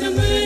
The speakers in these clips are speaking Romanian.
enemy.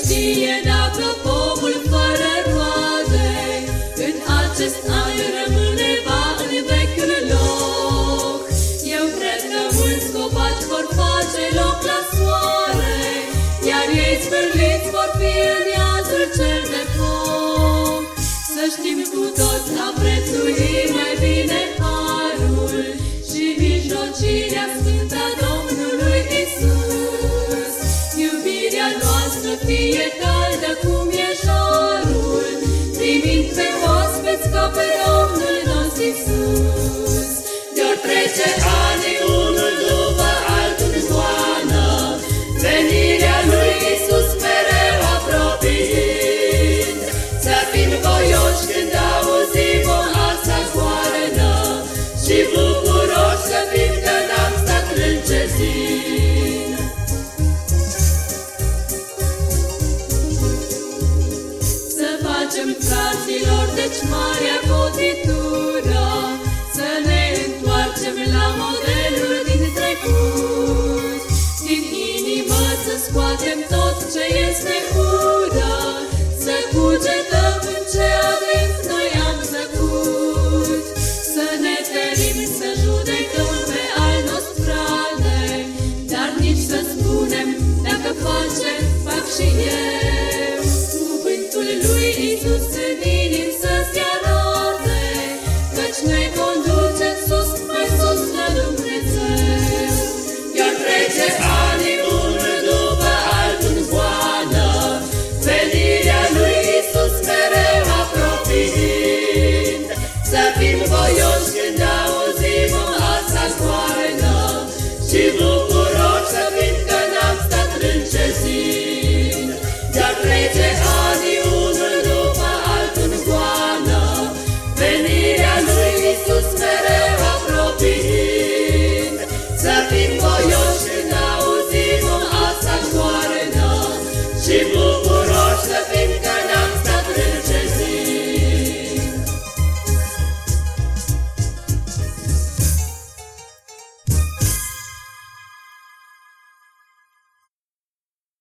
Știe dacă pomul fără roade În acest an rămâne va în vechiul loc. Eu cred că mulți copaci vor face loc la soare Iar ei zvârliți vor fi în iazul cel de foc. Să știm cu toți a prețui mai bine harul Și mijlocirea sfânta fie caldă cum e jarul, Primind pe oaspeți ca pe Domnul nostru Iisus. De-or trece ani unul după altul în goană, Venirea lui Iisus mereu apropiind. Să fim voioși când auzim o asta goană, Și bucuroși deci marea cotitură, Să ne întoarcem la modelul din trecut, Din inimă să scoatem tot ce este Oh.